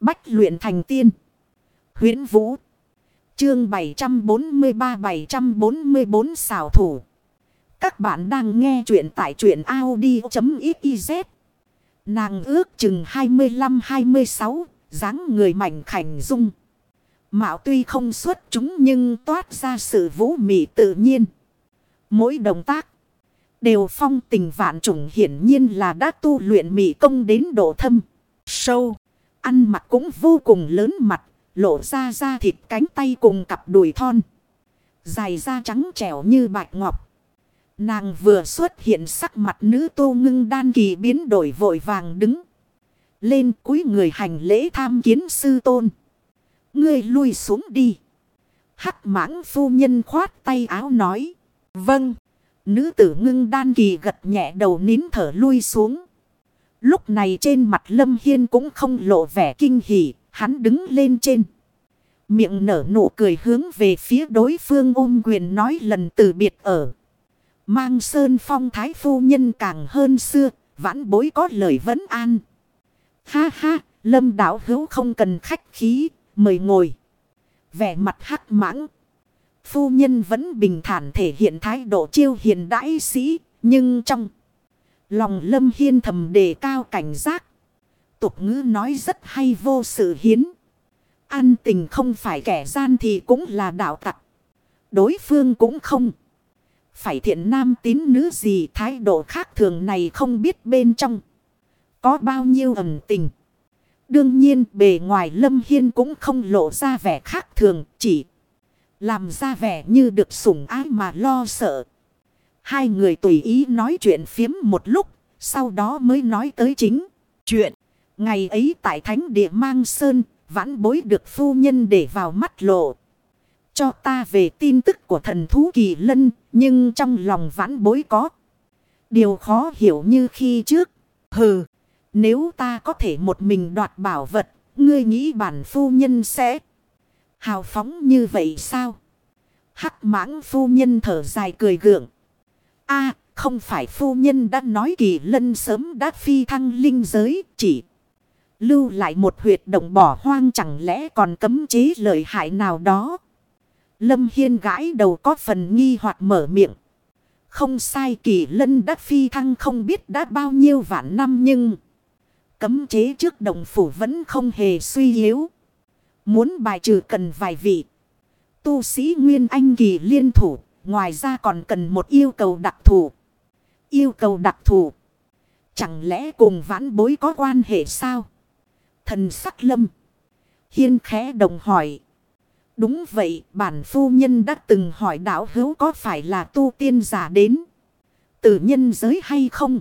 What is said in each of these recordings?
Bách luyện thành tiên. huyễn Vũ. Chương 743-744 xảo thủ. Các bạn đang nghe truyện tại truyện Audi.xyz. Nàng ước chừng 25-26, dáng người mảnh khảnh dung. Mạo tuy không xuất chúng nhưng toát ra sự vũ mị tự nhiên. Mỗi động tác đều phong tình vạn trùng hiển nhiên là đã tu luyện mị công đến độ thâm, sâu. Ăn mặc cũng vô cùng lớn mặt, lộ ra da thịt cánh tay cùng cặp đùi thon. Dài da trắng trẻo như bạch ngọc. Nàng vừa xuất hiện sắc mặt nữ tô ngưng đan kỳ biến đổi vội vàng đứng. Lên cúi người hành lễ tham kiến sư tôn. Ngươi lui xuống đi. Hắc mãng phu nhân khoát tay áo nói. Vâng. Nữ tử ngưng đan kỳ gật nhẹ đầu nín thở lui xuống. Lúc này trên mặt Lâm Hiên cũng không lộ vẻ kinh hỉ, hắn đứng lên trên. Miệng nở nụ cười hướng về phía đối phương ôm quyền nói lần từ biệt ở. Mang sơn phong thái phu nhân càng hơn xưa, vãn bối có lời vấn an. Ha ha, lâm đảo hữu không cần khách khí, mời ngồi. Vẻ mặt hắc mãng. Phu nhân vẫn bình thản thể hiện thái độ chiêu hiền đãi sĩ, nhưng trong... Lòng lâm hiên thầm đề cao cảnh giác. Tục ngữ nói rất hay vô sự hiến. Ăn tình không phải kẻ gian thì cũng là đạo tặc. Đối phương cũng không. Phải thiện nam tín nữ gì thái độ khác thường này không biết bên trong. Có bao nhiêu ẩn tình. Đương nhiên bề ngoài lâm hiên cũng không lộ ra vẻ khác thường. Chỉ làm ra vẻ như được sủng ái mà lo sợ. Hai người tùy ý nói chuyện phiếm một lúc, sau đó mới nói tới chính. Chuyện, ngày ấy tại thánh địa mang sơn, vãn bối được phu nhân để vào mắt lộ. Cho ta về tin tức của thần thú kỳ lân, nhưng trong lòng vãn bối có. Điều khó hiểu như khi trước. Hừ, nếu ta có thể một mình đoạt bảo vật, ngươi nghĩ bản phu nhân sẽ hào phóng như vậy sao? Hắc mãng phu nhân thở dài cười gượng a, không phải phu nhân đã nói kỳ lân sớm đã phi thăng linh giới, chỉ. Lưu lại một huyệt động bỏ hoang chẳng lẽ còn cấm chế lợi hại nào đó. Lâm Hiên gãi đầu có phần nghi hoặc mở miệng. Không sai, kỳ lân đã phi thăng không biết đã bao nhiêu vạn năm nhưng... Cấm chế trước đồng phủ vẫn không hề suy yếu. Muốn bài trừ cần vài vị. Tu sĩ Nguyên Anh kỳ liên thủ. Ngoài ra còn cần một yêu cầu đặc thù. Yêu cầu đặc thù. Chẳng lẽ cùng vãn bối có quan hệ sao? Thần sắc lâm. Hiên khẽ đồng hỏi. Đúng vậy, bản phu nhân đã từng hỏi đạo hữu có phải là tu tiên giả đến. Từ nhân giới hay không?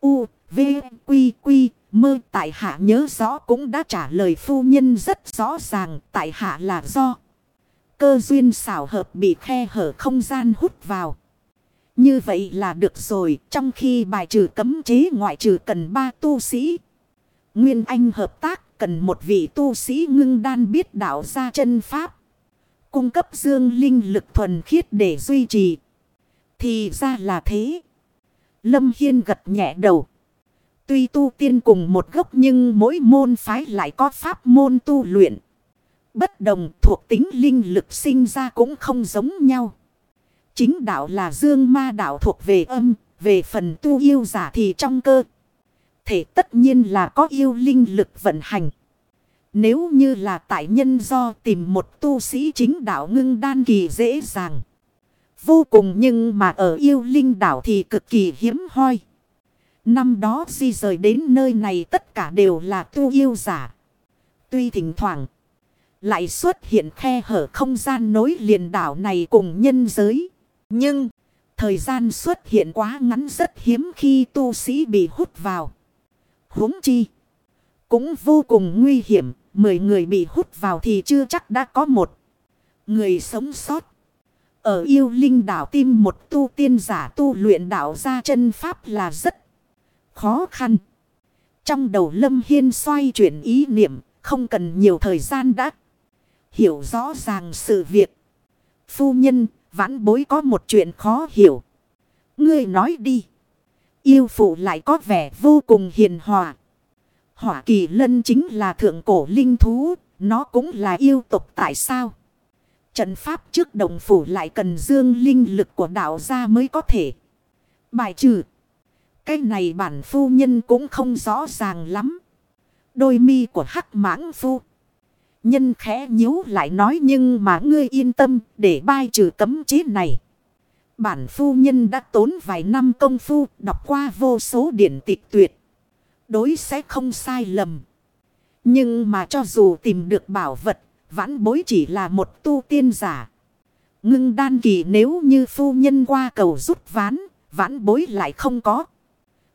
U, V, Quy, Quy, mơ tại hạ nhớ rõ cũng đã trả lời phu nhân rất rõ ràng tại hạ là do. Cơ duyên xảo hợp bị khe hở không gian hút vào. Như vậy là được rồi, trong khi bài trừ cấm chế ngoại trừ cần ba tu sĩ. Nguyên Anh hợp tác cần một vị tu sĩ ngưng đan biết đạo ra chân pháp. Cung cấp dương linh lực thuần khiết để duy trì. Thì ra là thế. Lâm Hiên gật nhẹ đầu. Tuy tu tiên cùng một gốc nhưng mỗi môn phái lại có pháp môn tu luyện. Bất đồng thuộc tính linh lực sinh ra cũng không giống nhau. Chính đạo là dương ma đạo thuộc về âm, về phần tu yêu giả thì trong cơ. Thể tất nhiên là có yêu linh lực vận hành. Nếu như là tại nhân do tìm một tu sĩ chính đạo ngưng đan kỳ dễ dàng. Vô cùng nhưng mà ở yêu linh đảo thì cực kỳ hiếm hoi. Năm đó di rời đến nơi này tất cả đều là tu yêu giả. Tuy thỉnh thoảng lại xuất hiện khe hở không gian nối liền đảo này cùng nhân giới. Nhưng, thời gian xuất hiện quá ngắn rất hiếm khi tu sĩ bị hút vào. huống chi, cũng vô cùng nguy hiểm. Mười người bị hút vào thì chưa chắc đã có một người sống sót. Ở yêu linh đảo tim một tu tiên giả tu luyện đảo ra chân pháp là rất khó khăn. Trong đầu Lâm Hiên xoay chuyển ý niệm, không cần nhiều thời gian đã hiểu rõ ràng sự việc. Phu nhân, vãn bối có một chuyện khó hiểu. Ngươi nói đi. Yêu phụ lại có vẻ vô cùng hiền hòa. Hỏa kỳ lân chính là thượng cổ linh thú, nó cũng là yêu tục tại sao? Trận pháp trước đồng phủ lại cần dương linh lực của đạo gia mới có thể. Bài trừ. Cái này bản phu nhân cũng không rõ ràng lắm. Đôi mi của hắc mãng phu. Nhân khẽ nhíu lại nói nhưng mà ngươi yên tâm để bai trừ cấm chế này. Bản phu nhân đã tốn vài năm công phu đọc qua vô số điển tịch tuyệt. Đối sẽ không sai lầm. Nhưng mà cho dù tìm được bảo vật, vãn bối chỉ là một tu tiên giả. Ngưng đan kỳ nếu như phu nhân qua cầu rút ván, vãn bối lại không có.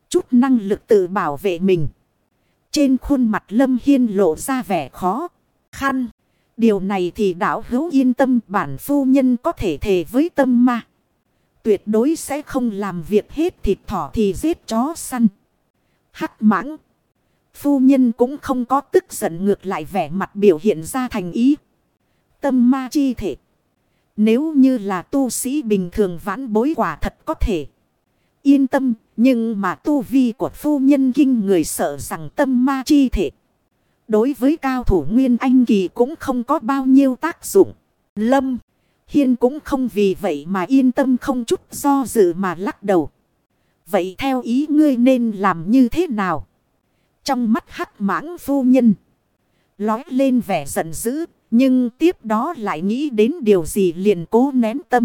Chút năng lực tự bảo vệ mình. Trên khuôn mặt Lâm Hiên lộ ra vẻ khó, khăn. Điều này thì đảo hữu yên tâm bản phu nhân có thể thề với tâm ma. Tuyệt đối sẽ không làm việc hết thịt thỏ thì giết chó săn. Hắc mãng. Phu nhân cũng không có tức giận ngược lại vẻ mặt biểu hiện ra thành ý. Tâm ma chi thể. Nếu như là tu sĩ bình thường vãn bối quả thật có thể. Yên tâm, nhưng mà tu vi của phu nhân kinh người sợ rằng tâm ma chi thể. Đối với cao thủ Nguyên Anh Kỳ cũng không có bao nhiêu tác dụng. Lâm, Hiên cũng không vì vậy mà yên tâm không chút do dự mà lắc đầu. Vậy theo ý ngươi nên làm như thế nào? Trong mắt hắc mãng phu nhân. Lói lên vẻ giận dữ. Nhưng tiếp đó lại nghĩ đến điều gì liền cố nén tâm.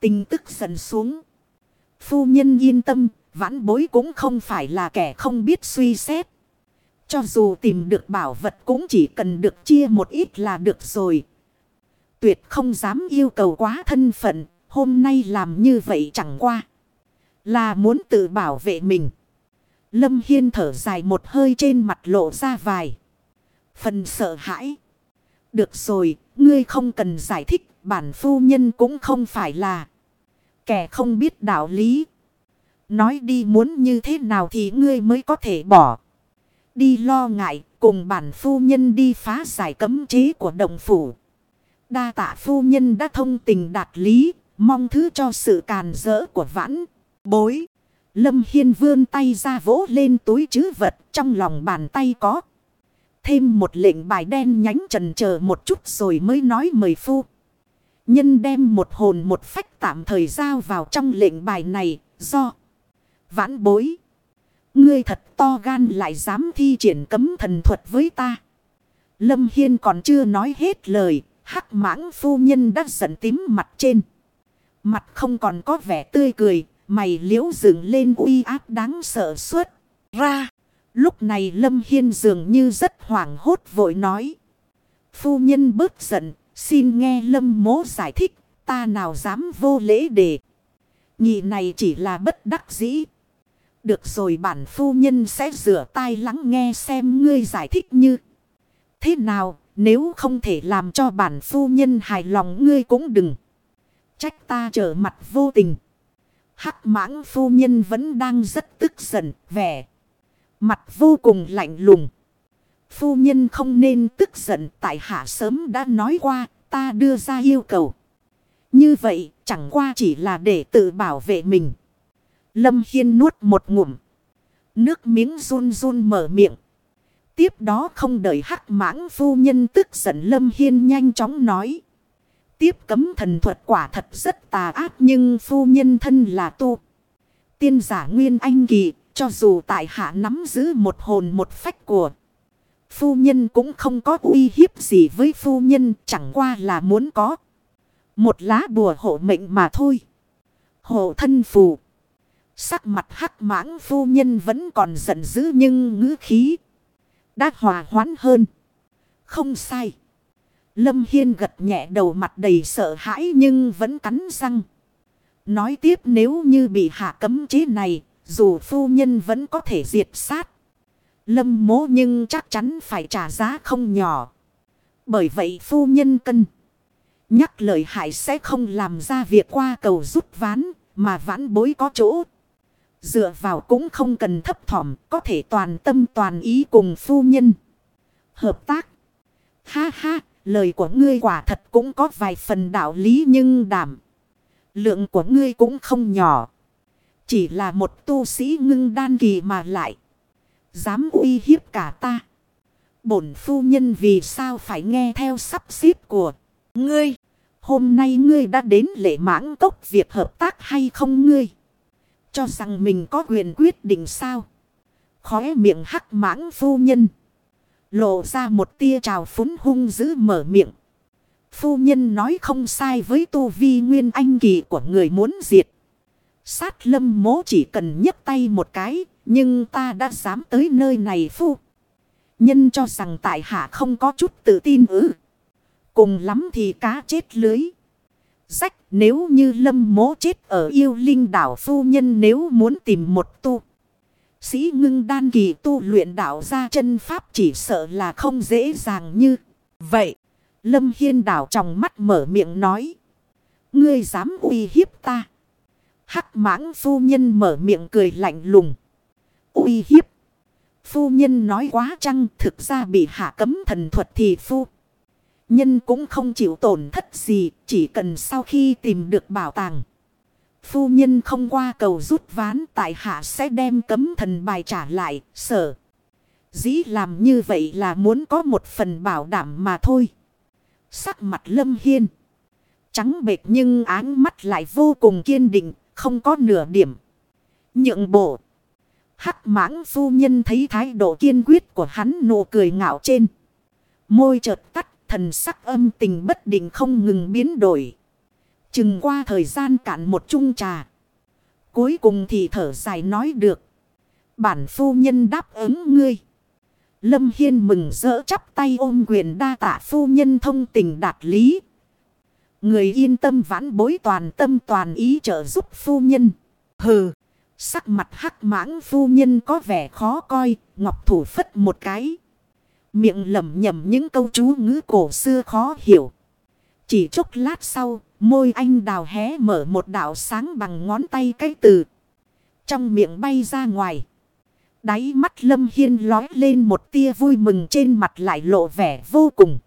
Tình tức giận xuống. Phu nhân yên tâm. Vãn bối cũng không phải là kẻ không biết suy xét. Cho dù tìm được bảo vật cũng chỉ cần được chia một ít là được rồi. Tuyệt không dám yêu cầu quá thân phận. Hôm nay làm như vậy chẳng qua. Là muốn tự bảo vệ mình. Lâm Hiên thở dài một hơi trên mặt lộ ra vài. Phần sợ hãi. Được rồi, ngươi không cần giải thích, bản phu nhân cũng không phải là kẻ không biết đạo lý. Nói đi muốn như thế nào thì ngươi mới có thể bỏ. Đi lo ngại, cùng bản phu nhân đi phá giải cấm chế của động phủ. Đa tạ phu nhân đã thông tình đạt lý, mong thứ cho sự càn rỡ của vãn, bối. Lâm Hiên vươn tay ra vỗ lên túi chứ vật trong lòng bàn tay có. Thêm một lệnh bài đen nhánh trần chờ một chút rồi mới nói mời phu. Nhân đem một hồn một phách tạm thời giao vào trong lệnh bài này do vãn bối. Ngươi thật to gan lại dám thi triển cấm thần thuật với ta. Lâm Hiên còn chưa nói hết lời. Hắc mãng phu nhân đã giận tím mặt trên. Mặt không còn có vẻ tươi cười. Mày liễu dựng lên uy áp đáng sợ suốt. Ra. Lúc này Lâm Hiên dường như rất hoảng hốt vội nói. Phu nhân bớt giận. Xin nghe Lâm mố giải thích. Ta nào dám vô lễ để. Nhị này chỉ là bất đắc dĩ. Được rồi bản phu nhân sẽ rửa tai lắng nghe xem ngươi giải thích như. Thế nào nếu không thể làm cho bản phu nhân hài lòng ngươi cũng đừng. Trách ta trở mặt vô tình. Hắc mãng phu nhân vẫn đang rất tức giận, vẻ. Mặt vô cùng lạnh lùng. Phu nhân không nên tức giận tại hạ sớm đã nói qua, ta đưa ra yêu cầu. Như vậy, chẳng qua chỉ là để tự bảo vệ mình. Lâm Hiên nuốt một ngụm. Nước miếng run run mở miệng. Tiếp đó không đợi hắc mãng phu nhân tức giận Lâm Hiên nhanh chóng nói tiếp cấm thần thuật quả thật rất tà ác nhưng phu nhân thân là tu. Tiên giả nguyên anh kỳ, cho dù tại hạ nắm giữ một hồn một phách của. Phu nhân cũng không có uy hiếp gì với phu nhân, chẳng qua là muốn có. Một lá bùa hộ mệnh mà thôi. Hộ thân phù. Sắc mặt hắc mãng phu nhân vẫn còn giận dữ nhưng ngữ khí đã hòa hoãn hơn. Không sai. Lâm Hiên gật nhẹ đầu mặt đầy sợ hãi nhưng vẫn cắn răng. Nói tiếp nếu như bị hạ cấm chế này, dù phu nhân vẫn có thể diệt sát. Lâm mố nhưng chắc chắn phải trả giá không nhỏ. Bởi vậy phu nhân cân. Nhắc lời hại sẽ không làm ra việc qua cầu rút ván, mà vãn bối có chỗ. Dựa vào cũng không cần thấp thỏm, có thể toàn tâm toàn ý cùng phu nhân. Hợp tác. Ha ha, Lời của ngươi quả thật cũng có vài phần đạo lý nhưng đảm. Lượng của ngươi cũng không nhỏ. Chỉ là một tu sĩ ngưng đan kỳ mà lại. Dám uy hiếp cả ta. Bổn phu nhân vì sao phải nghe theo sắp xếp của ngươi. Hôm nay ngươi đã đến lễ mãng tốc việc hợp tác hay không ngươi? Cho rằng mình có quyền quyết định sao? Khóe miệng hắc mãng phu nhân. Lộ ra một tia trào phúng hung dữ mở miệng. Phu nhân nói không sai với tu vi nguyên anh kỳ của người muốn diệt. Sát lâm mố chỉ cần nhấc tay một cái. Nhưng ta đã dám tới nơi này phu. Nhân cho rằng tại hạ không có chút tự tin ư. Cùng lắm thì cá chết lưới. Rách nếu như lâm mố chết ở yêu linh đảo phu nhân nếu muốn tìm một tu. Sĩ ngưng đan kỳ tu luyện đảo ra chân pháp chỉ sợ là không dễ dàng như vậy. Lâm Hiên đảo trong mắt mở miệng nói. Ngươi dám uy hiếp ta. Hắc mãng phu nhân mở miệng cười lạnh lùng. Uy hiếp. Phu nhân nói quá chăng thực ra bị hạ cấm thần thuật thì phu. Nhân cũng không chịu tổn thất gì chỉ cần sau khi tìm được bảo tàng. Phu nhân không qua cầu rút ván tại hạ sẽ đem cấm thần bài trả lại, sở. Dĩ làm như vậy là muốn có một phần bảo đảm mà thôi. Sắc mặt lâm hiên. Trắng bệt nhưng áng mắt lại vô cùng kiên định, không có nửa điểm. Nhượng bộ. Hắc mãng phu nhân thấy thái độ kiên quyết của hắn nụ cười ngạo trên. Môi chợt tắt, thần sắc âm tình bất định không ngừng biến đổi. Chừng qua thời gian cạn một chung trà. Cuối cùng thì thở dài nói được. Bản phu nhân đáp ứng ngươi. Lâm Hiên mừng rỡ chắp tay ôm quyền đa tạ phu nhân thông tình đạt lý. Người yên tâm vãn bối toàn tâm toàn ý trợ giúp phu nhân. Hừ, sắc mặt hắc mãng phu nhân có vẻ khó coi, ngọc thủ phất một cái. Miệng lẩm nhẩm những câu chú ngữ cổ xưa khó hiểu. Chỉ chốc lát sau, môi anh đào hé mở một đạo sáng bằng ngón tay cái từ. Trong miệng bay ra ngoài. Đáy mắt Lâm Hiên lói lên một tia vui mừng trên mặt lại lộ vẻ vô cùng.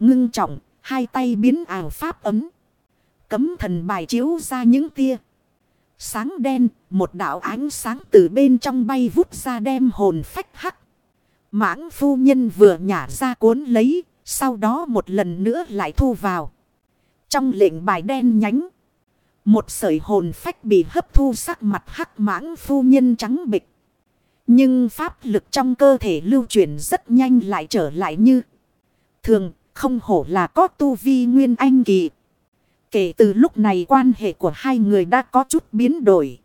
Ngưng trọng, hai tay biến ảo pháp ấm. Cấm thần bài chiếu ra những tia. Sáng đen, một đạo ánh sáng từ bên trong bay vút ra đem hồn phách hắc. Mãng phu nhân vừa nhả ra cuốn lấy, sau đó một lần nữa lại thu vào. Trong lệnh bài đen nhánh. Một sợi hồn phách bị hấp thu sắc mặt hắc mãng phu nhân trắng bịch. Nhưng pháp lực trong cơ thể lưu chuyển rất nhanh lại trở lại như. Thường không hổ là có tu vi nguyên anh kỳ. Kể từ lúc này quan hệ của hai người đã có chút biến đổi.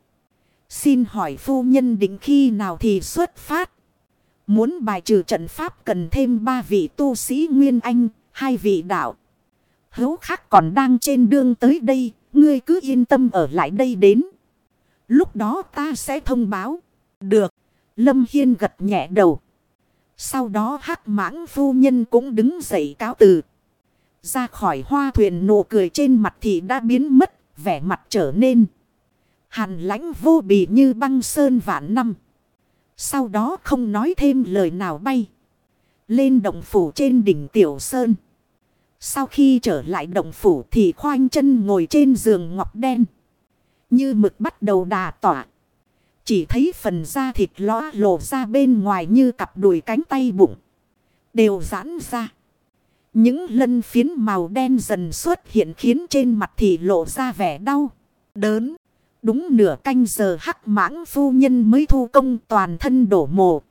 Xin hỏi phu nhân định khi nào thì xuất phát. Muốn bài trừ trận pháp cần thêm ba vị tu sĩ Nguyên Anh, hai vị đạo. Hữu khác còn đang trên đường tới đây, ngươi cứ yên tâm ở lại đây đến. Lúc đó ta sẽ thông báo. Được. Lâm Hiên gật nhẹ đầu. Sau đó hắc mãng phu nhân cũng đứng dậy cáo từ. Ra khỏi hoa thuyền nụ cười trên mặt thì đã biến mất, vẻ mặt trở nên. Hàn lãnh vô bì như băng sơn vạn năm. Sau đó không nói thêm lời nào bay. Lên động phủ trên đỉnh Tiểu Sơn. Sau khi trở lại động phủ thì khoanh chân ngồi trên giường ngọc đen. Như mực bắt đầu đà tỏa. Chỉ thấy phần da thịt lõa lộ ra bên ngoài như cặp đùi cánh tay bụng. Đều giãn ra. Những lân phiến màu đen dần xuất hiện khiến trên mặt thì lộ ra vẻ đau, đớn. Đúng nửa canh giờ hắc mãng phu nhân mới thu công toàn thân đổ mồ.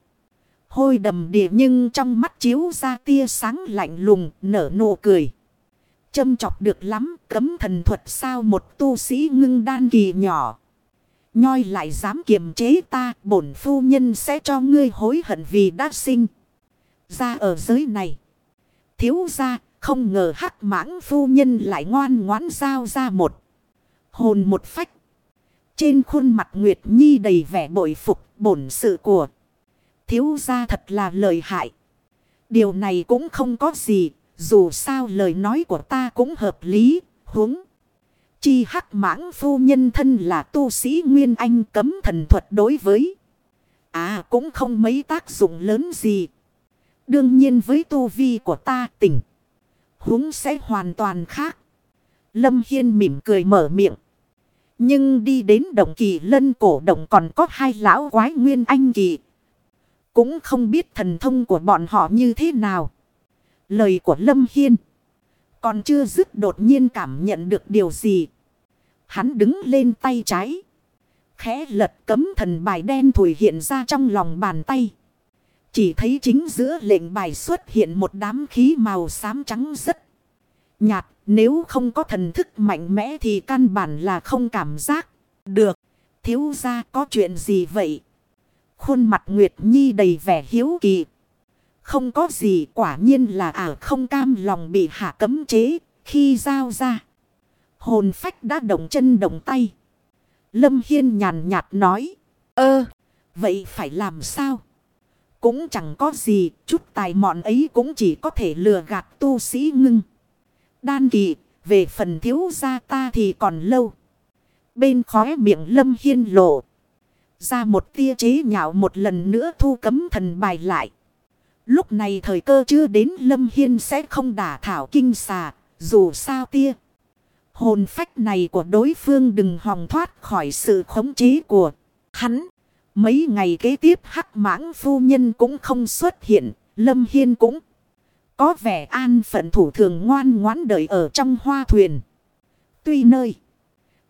Hôi đầm địa nhưng trong mắt chiếu ra tia sáng lạnh lùng, nở nụ cười. Châm chọc được lắm, cấm thần thuật sao một tu sĩ ngưng đan kỳ nhỏ. Nhoi lại dám kiềm chế ta, bổn phu nhân sẽ cho ngươi hối hận vì đã sinh. Ra ở giới này. Thiếu ra không ngờ hắc mãng phu nhân lại ngoan ngoãn giao ra một. Hồn một phách. Trên khuôn mặt Nguyệt Nhi đầy vẻ bội phục, bổn sự của. Thiếu gia thật là lợi hại. Điều này cũng không có gì. Dù sao lời nói của ta cũng hợp lý. huống Chi hắc mãng phu nhân thân là tu sĩ Nguyên Anh cấm thần thuật đối với. À cũng không mấy tác dụng lớn gì. Đương nhiên với tu vi của ta tỉnh. huống sẽ hoàn toàn khác. Lâm Hiên mỉm cười mở miệng. Nhưng đi đến động kỳ lân cổ động còn có hai lão quái nguyên anh kỳ. cũng không biết thần thông của bọn họ như thế nào. Lời của Lâm Hiên. Còn chưa dứt đột nhiên cảm nhận được điều gì. Hắn đứng lên tay trái. Khẽ lật cấm thần bài đen thủi hiện ra trong lòng bàn tay. Chỉ thấy chính giữa lệnh bài xuất hiện một đám khí màu xám trắng rất nhạt. Nếu không có thần thức mạnh mẽ thì căn bản là không cảm giác được. Thiếu ra có chuyện gì vậy? Khuôn mặt Nguyệt Nhi đầy vẻ hiếu kỳ. Không có gì quả nhiên là ả không cam lòng bị hạ cấm chế khi giao ra. Hồn phách đã động chân động tay. Lâm Hiên nhàn nhạt nói. Ơ, vậy phải làm sao? Cũng chẳng có gì, chút tài mọn ấy cũng chỉ có thể lừa gạt tu sĩ ngưng. Đan kỳ, về phần thiếu gia ta thì còn lâu. Bên khóe miệng Lâm Hiên lộ. Ra một tia chế nhạo một lần nữa thu cấm thần bài lại. Lúc này thời cơ chưa đến Lâm Hiên sẽ không đả thảo kinh xà, dù sao tia. Hồn phách này của đối phương đừng hòng thoát khỏi sự khống chế của hắn. Mấy ngày kế tiếp hắc mãng phu nhân cũng không xuất hiện, Lâm Hiên cũng có vẻ an phận thủ thường ngoan ngoãn đợi ở trong hoa thuyền. Tuy nơi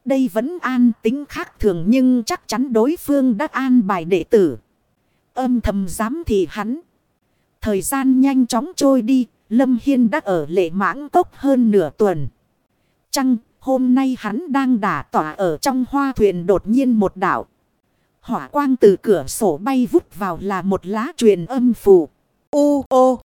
đây vẫn an tính khác thường nhưng chắc chắn đối phương đã an bài đệ tử. Âm thầm dám thì hắn. Thời gian nhanh chóng trôi đi, Lâm Hiên đã ở lệ mãng cốc hơn nửa tuần. Chăng, hôm nay hắn đang đả tỏa ở trong hoa thuyền đột nhiên một đảo. Hỏa quang từ cửa sổ bay vút vào là một lá truyền âm phù. Ô ô!